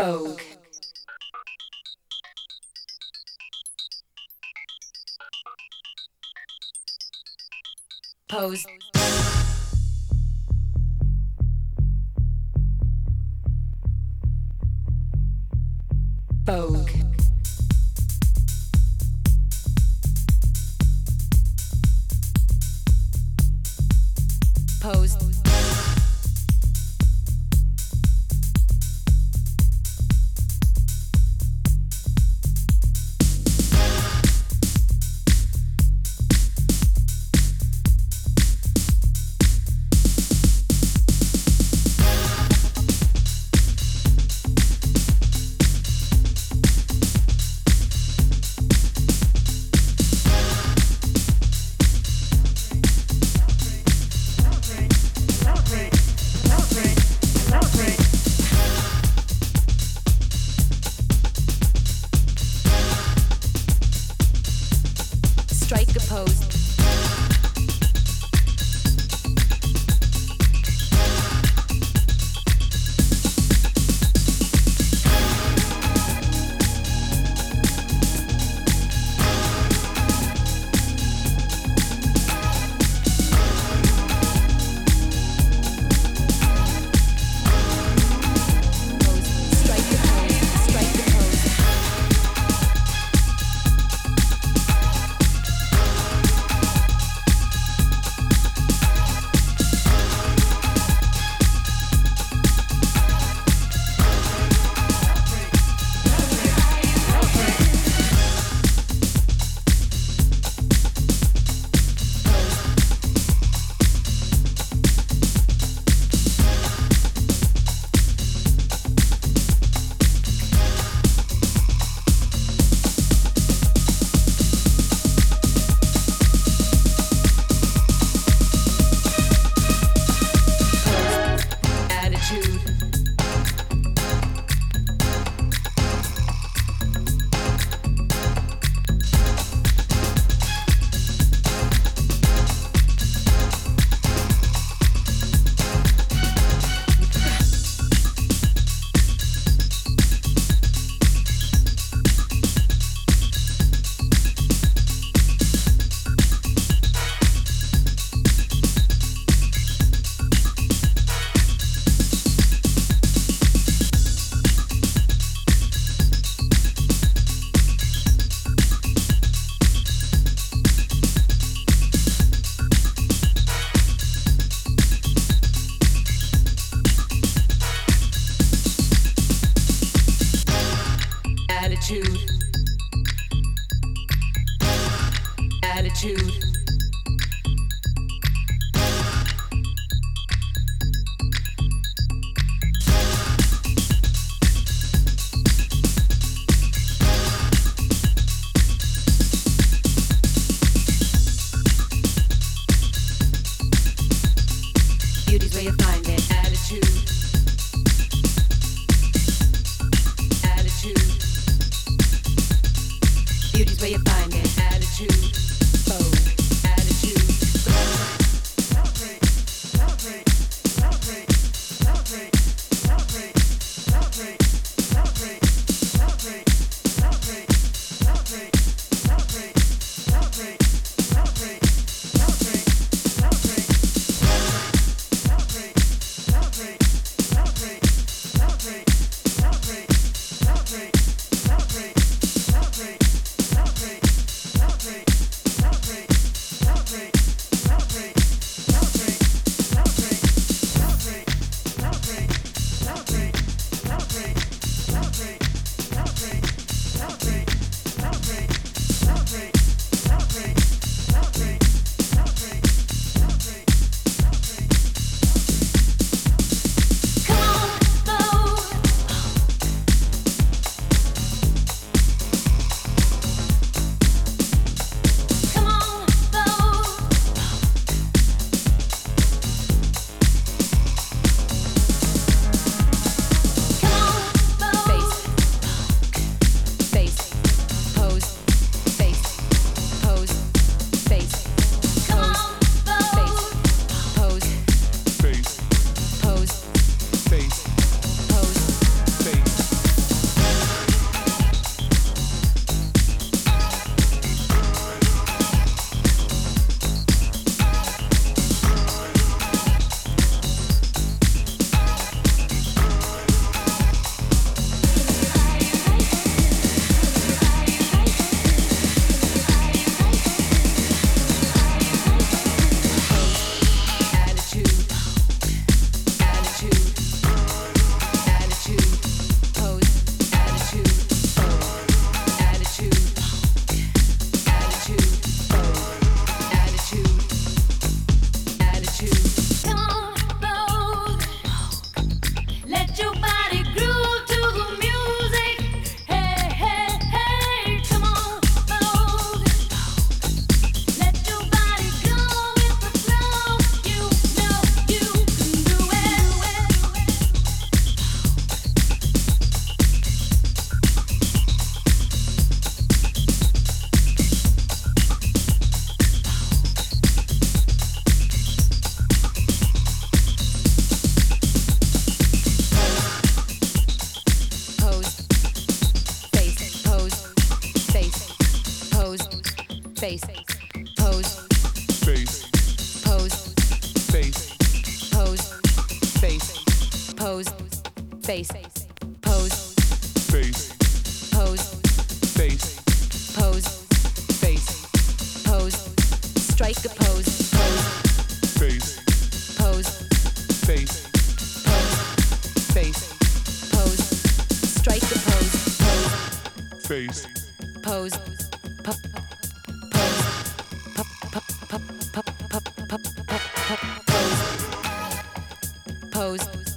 Vogue. Pose. Vogue. Pose. Attitude. Beauty's where you find it. Attitude. Beauty's where you find it. Attitude. pose, face, pose, face, pose, face, pose, face, pose, strike a pose, pose, face, pose, face, pose, face, pose, strike a pose, pose, face, pose, pose, pose, pose, pose.